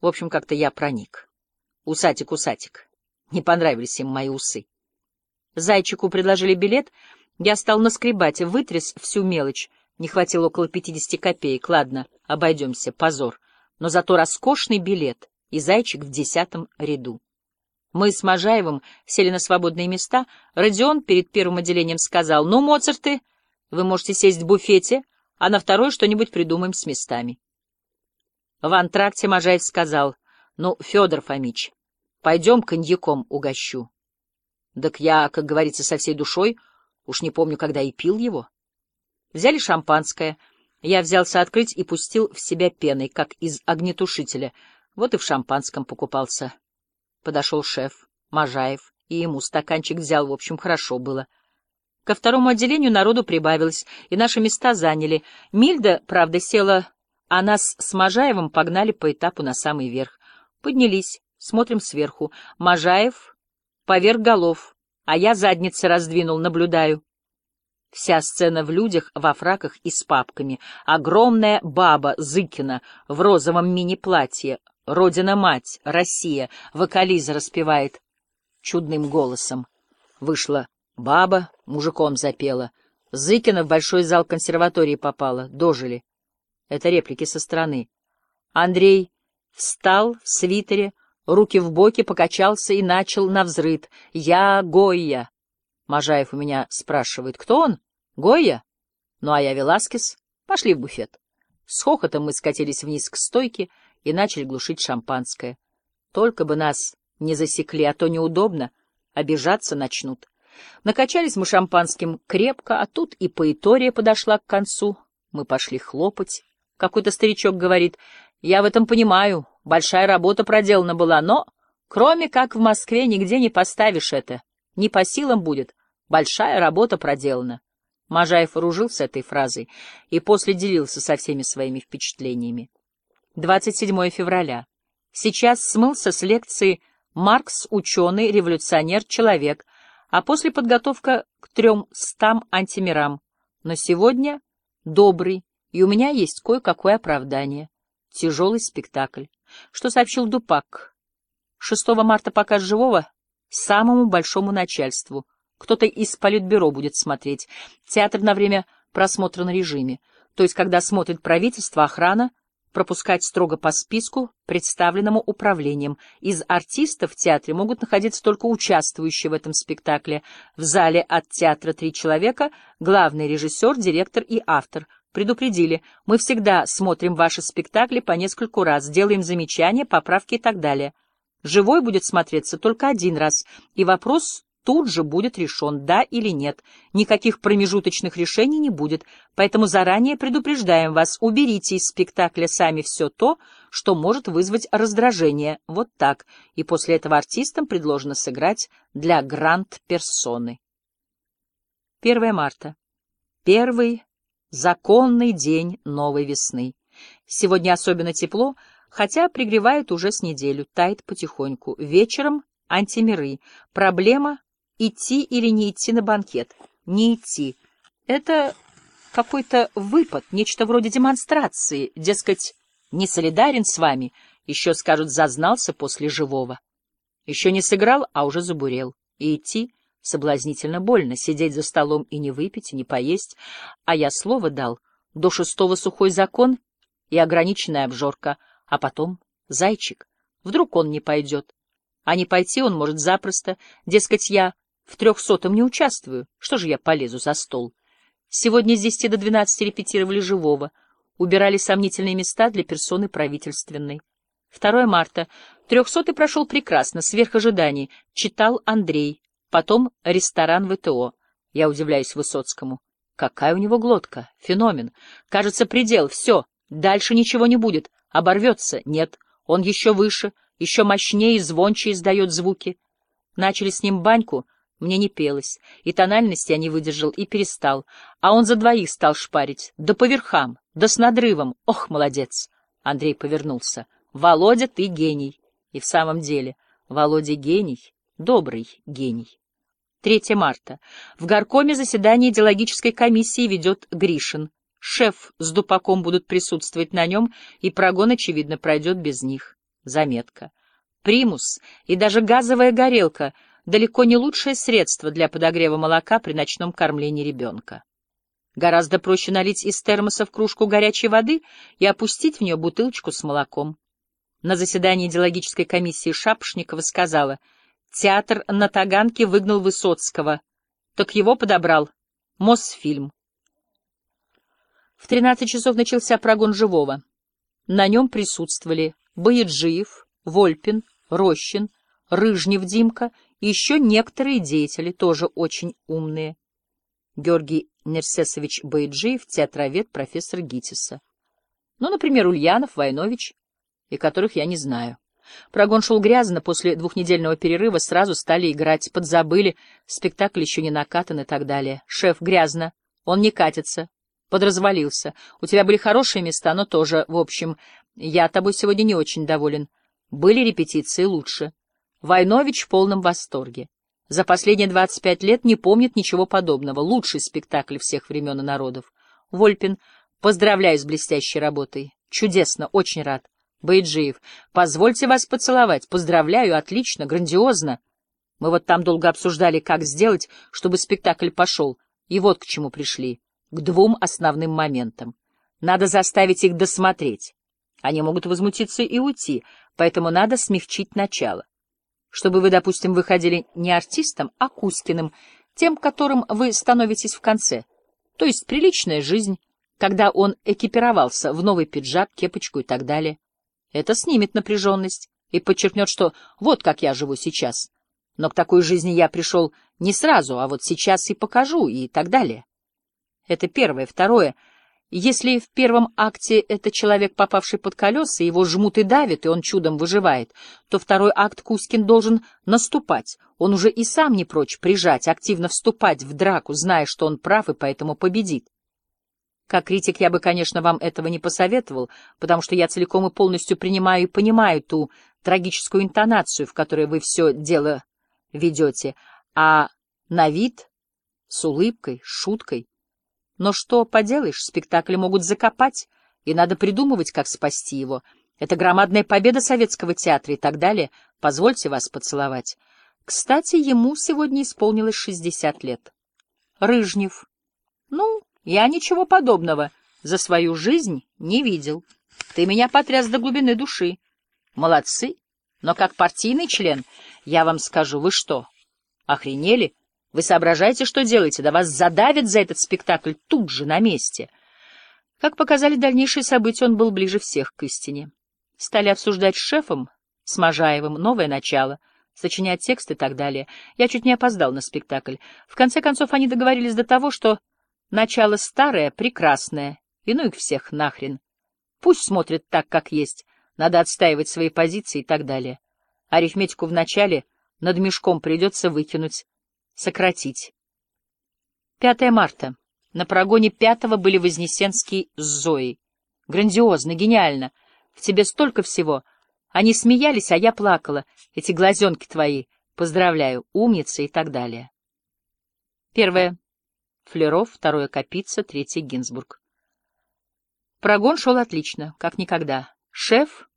В общем, как-то я проник. Усатик, усатик. Не понравились им мои усы. Зайчику предложили билет, я стал наскребать, вытряс всю мелочь. Не хватило около пятидесяти копеек. Ладно, обойдемся, позор. Но зато роскошный билет, и зайчик в десятом ряду. Мы с Можаевым сели на свободные места. Родион перед первым отделением сказал, «Ну, Моцарты, вы можете сесть в буфете, а на второй что-нибудь придумаем с местами». В антракте Можаев сказал, «Ну, Федор Фомич, пойдем коньяком угощу». Так я, как говорится, со всей душой, уж не помню, когда и пил его. Взяли шампанское. Я взялся открыть и пустил в себя пеной, как из огнетушителя. Вот и в шампанском покупался. Подошел шеф, Можаев, и ему стаканчик взял, в общем, хорошо было. Ко второму отделению народу прибавилось, и наши места заняли. Мильда, правда, села, а нас с Можаевым погнали по этапу на самый верх. Поднялись, смотрим сверху. Можаев поверх голов, а я задницы раздвинул, наблюдаю. Вся сцена в людях, во фраках и с папками. Огромная баба Зыкина в розовом мини-платье, Родина-мать, Россия, вокализа распевает чудным голосом. Вышла баба, мужиком запела. Зыкина в большой зал консерватории попала, дожили. Это реплики со стороны. Андрей встал в свитере, руки в боки, покачался и начал навзрыд. «Я Гойя». Можаев у меня спрашивает, кто он? Гойя? Ну, а я Веласкес. Пошли в буфет. С хохотом мы скатились вниз к стойке, и начали глушить шампанское. Только бы нас не засекли, а то неудобно, обижаться начнут. Накачались мы шампанским крепко, а тут и поэтория подошла к концу. Мы пошли хлопать. Какой-то старичок говорит, я в этом понимаю, большая работа проделана была, но, кроме как в Москве, нигде не поставишь это. Не по силам будет, большая работа проделана. Можаев вооружился этой фразой и после делился со всеми своими впечатлениями. 27 февраля. Сейчас смылся с лекции «Маркс, ученый, революционер, человек», а после подготовка к трёмстам антимирам. Но сегодня добрый, и у меня есть кое-какое оправдание. Тяжелый спектакль. Что сообщил Дупак? 6 марта показ живого самому большому начальству. Кто-то из политбюро будет смотреть. Театр на время просмотра на режиме. То есть, когда смотрит правительство, охрана — пропускать строго по списку, представленному управлением. Из артистов в театре могут находиться только участвующие в этом спектакле. В зале от театра три человека, главный режиссер, директор и автор. Предупредили, мы всегда смотрим ваши спектакли по нескольку раз, делаем замечания, поправки и так далее. Живой будет смотреться только один раз, и вопрос тут же будет решен, да или нет. Никаких промежуточных решений не будет, поэтому заранее предупреждаем вас, уберите из спектакля сами все то, что может вызвать раздражение. Вот так. И после этого артистам предложено сыграть для гранд-персоны. 1 марта. Первый законный день новой весны. Сегодня особенно тепло, хотя пригревает уже с неделю, тает потихоньку. Вечером антимиры. Проблема идти или не идти на банкет. Не идти. Это какой-то выпад, нечто вроде демонстрации, дескать, не солидарен с вами, еще, скажут, зазнался после живого. Еще не сыграл, а уже забурел. И идти соблазнительно больно, сидеть за столом и не выпить, и не поесть. А я слово дал, до шестого сухой закон и ограниченная обжорка, а потом зайчик. Вдруг он не пойдет. А не пойти он может запросто, дескать, я в трехсотом не участвую. Что же я полезу за стол? Сегодня с десяти до двенадцати репетировали живого. Убирали сомнительные места для персоны правительственной. 2 марта. Трехсотый прошел прекрасно, сверх ожиданий. Читал Андрей. Потом ресторан ВТО. Я удивляюсь Высоцкому. Какая у него глотка? Феномен. Кажется, предел. Все. Дальше ничего не будет. Оборвется. Нет. Он еще выше, еще мощнее и звонче издает звуки. Начали с ним баньку — мне не пелось, и тональности я не выдержал и перестал, а он за двоих стал шпарить, да по верхам, да с надрывом. Ох, молодец! Андрей повернулся. Володя, ты гений. И в самом деле, Володя гений, добрый гений. 3 марта. В горкоме заседание идеологической комиссии ведет Гришин. Шеф с Дупаком будут присутствовать на нем, и прогон, очевидно, пройдет без них. Заметка. Примус и даже газовая горелка — далеко не лучшее средство для подогрева молока при ночном кормлении ребенка. Гораздо проще налить из термоса в кружку горячей воды и опустить в нее бутылочку с молоком. На заседании идеологической комиссии Шапошникова сказала, театр на Таганке выгнал Высоцкого, так его подобрал Мосфильм. В 13 часов начался прогон живого. На нем присутствовали Бояджиев, Вольпин, Рощин, Рыжнев Димка и еще некоторые деятели, тоже очень умные. Георгий Нерсесович Бояджиев, театровед, профессор ГИТИСа. Ну, например, Ульянов, Войнович, и которых я не знаю. Прогон шел грязно, после двухнедельного перерыва сразу стали играть, подзабыли, спектакль еще не накатан и так далее. Шеф, грязно, он не катится, подразвалился. У тебя были хорошие места, но тоже, в общем, я тобой сегодня не очень доволен. Были репетиции лучше. Войнович в полном восторге. За последние двадцать пять лет не помнит ничего подобного. Лучший спектакль всех времен и народов. Вольпин, поздравляю с блестящей работой. Чудесно, очень рад. Байджиев, позвольте вас поцеловать. Поздравляю, отлично, грандиозно. Мы вот там долго обсуждали, как сделать, чтобы спектакль пошел. И вот к чему пришли. К двум основным моментам. Надо заставить их досмотреть. Они могут возмутиться и уйти, поэтому надо смягчить начало. Чтобы вы, допустим, выходили не артистом, а Кускиным, тем, которым вы становитесь в конце. То есть приличная жизнь, когда он экипировался в новый пиджак, кепочку и так далее. Это снимет напряженность и подчеркнет, что вот как я живу сейчас. Но к такой жизни я пришел не сразу, а вот сейчас и покажу, и так далее. Это первое. Второе. Если в первом акте это человек, попавший под колеса, его жмут и давят, и он чудом выживает, то второй акт Кузькин должен наступать. Он уже и сам не прочь прижать, активно вступать в драку, зная, что он прав и поэтому победит. Как критик я бы, конечно, вам этого не посоветовал, потому что я целиком и полностью принимаю и понимаю ту трагическую интонацию, в которой вы все дело ведете, а на вид, с улыбкой, шуткой. Но что поделаешь, спектакли могут закопать, и надо придумывать, как спасти его. Это громадная победа советского театра и так далее. Позвольте вас поцеловать. Кстати, ему сегодня исполнилось шестьдесят лет. Рыжнев. Я ничего подобного за свою жизнь не видел. Ты меня потряс до глубины души. Молодцы. Но как партийный член, я вам скажу, вы что, охренели? Вы соображаете, что делаете? Да вас задавят за этот спектакль тут же, на месте. Как показали дальнейшие события, он был ближе всех к истине. Стали обсуждать с шефом, с Можаевым, новое начало — сочинять текст и так далее. Я чуть не опоздал на спектакль. В конце концов, они договорились до того, что Начало старое, прекрасное, и ну их всех нахрен. Пусть смотрят так, как есть, надо отстаивать свои позиции и так далее. Арифметику в начале над мешком придется выкинуть, сократить. 5 марта. На прогоне пятого были Вознесенский с Зоей. Грандиозно, гениально. В тебе столько всего. Они смеялись, а я плакала. Эти глазенки твои. Поздравляю, умница и так далее. Первое. Флеров, второе Капица, третье Гинзбург. Прогон шел отлично, как никогда. Шеф,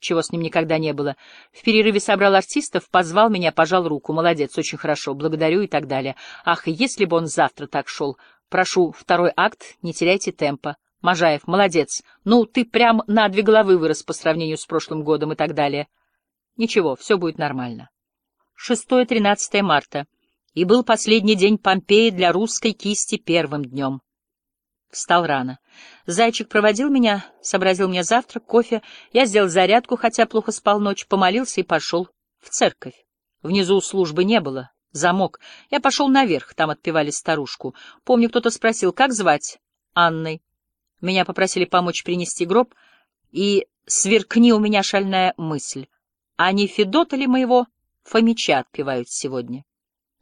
чего с ним никогда не было, в перерыве собрал артистов, позвал меня, пожал руку. Молодец, очень хорошо, благодарю и так далее. Ах, если бы он завтра так шел. Прошу, второй акт, не теряйте темпа. Можаев, молодец. Ну, ты прям на две головы вырос по сравнению с прошлым годом и так далее. Ничего, все будет нормально. 6-13 марта и был последний день Помпеи для русской кисти первым днем. Встал рано. Зайчик проводил меня, сообразил мне завтрак, кофе. Я сделал зарядку, хотя плохо спал ночь, помолился и пошел в церковь. Внизу службы не было, замок. Я пошел наверх, там отпевали старушку. Помню, кто-то спросил, как звать? Анной. Меня попросили помочь принести гроб, и сверкни у меня шальная мысль. А не Федота ли моего Фомича отпевают сегодня?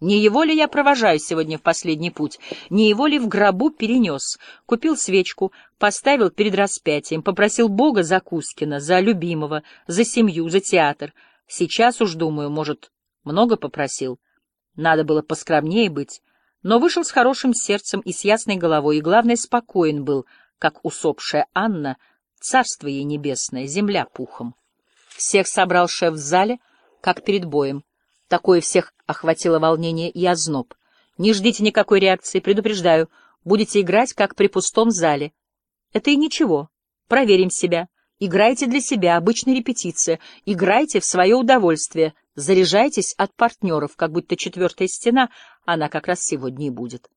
Не его ли я провожаю сегодня в последний путь, не его ли в гробу перенес? Купил свечку, поставил перед распятием, попросил Бога за Кускина, за любимого, за семью, за театр. Сейчас уж, думаю, может, много попросил. Надо было поскромнее быть, но вышел с хорошим сердцем и с ясной головой, и, главное, спокоен был, как усопшая Анна, царство ей небесное, земля пухом. Всех собрал шеф в зале, как перед боем. Такое всех охватило волнение и озноб. Не ждите никакой реакции, предупреждаю. Будете играть, как при пустом зале. Это и ничего. Проверим себя. Играйте для себя, обычная репетиция. Играйте в свое удовольствие. Заряжайтесь от партнеров, как будто четвертая стена, она как раз сегодня и будет.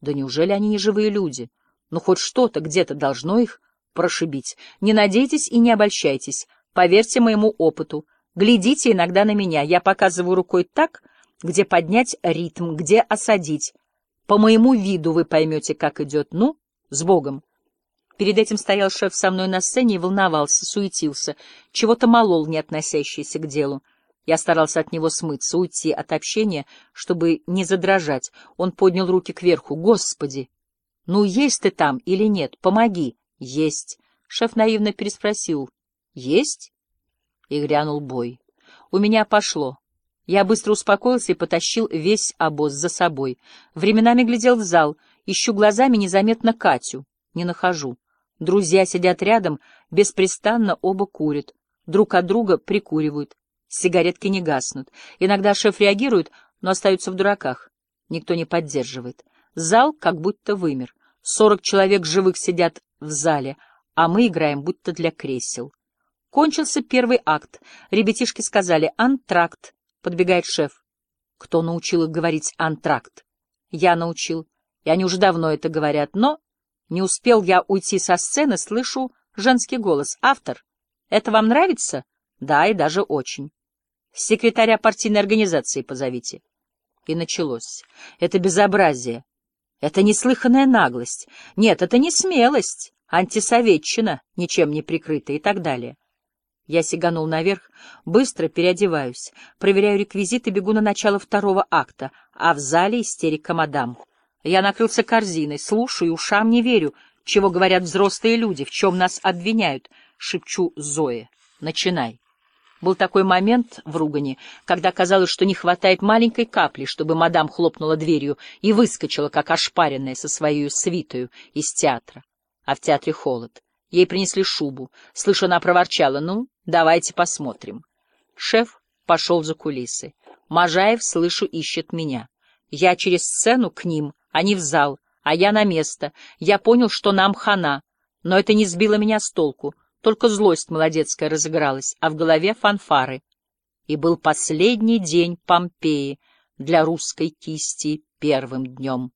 Да неужели они не живые люди? Ну, хоть что-то где-то должно их прошибить. Не надейтесь и не обольщайтесь. Поверьте моему опыту. Глядите иногда на меня. Я показываю рукой так, где поднять ритм, где осадить. По моему виду вы поймете, как идет. Ну, с Богом. Перед этим стоял шеф со мной на сцене и волновался, суетился, чего-то молол, не относящееся к делу. Я старался от него смыться, уйти от общения, чтобы не задрожать. Он поднял руки кверху. «Господи! Ну, есть ты там или нет? Помоги!» «Есть!» Шеф наивно переспросил. «Есть?» И грянул бой. У меня пошло. Я быстро успокоился и потащил весь обоз за собой. Временами глядел в зал, ищу глазами незаметно Катю. Не нахожу. Друзья сидят рядом, беспрестанно оба курят. Друг от друга прикуривают. Сигаретки не гаснут. Иногда шеф реагирует, но остаются в дураках. Никто не поддерживает. Зал как будто вымер. Сорок человек живых сидят в зале, а мы играем будто для кресел. Кончился первый акт. Ребятишки сказали «антракт». Подбегает шеф. Кто научил их говорить «антракт»? Я научил. И они уже давно это говорят. Но не успел я уйти со сцены, слышу женский голос. «Автор, это вам нравится?» «Да, и даже очень». «Секретаря партийной организации позовите». И началось. Это безобразие. Это неслыханная наглость. Нет, это не смелость. Антисоветчина, ничем не прикрытая и так далее. Я сиганул наверх, быстро переодеваюсь, проверяю реквизиты, бегу на начало второго акта, а в зале истерика мадам. Я накрылся корзиной, слушаю, ушам не верю, чего говорят взрослые люди, в чем нас обвиняют, шепчу Зое. Начинай. Был такой момент в ругане, когда казалось, что не хватает маленькой капли, чтобы мадам хлопнула дверью и выскочила, как ошпаренная со своей свитою из театра. А в театре холод. Ей принесли шубу. Слышу, она проворчала. «Ну, давайте посмотрим». Шеф пошел за кулисы. Можаев, слышу, ищет меня. Я через сцену к ним, они в зал, а я на место. Я понял, что нам хана, но это не сбило меня с толку. Только злость молодецкая разыгралась, а в голове фанфары. И был последний день Помпеи для русской кисти первым днем.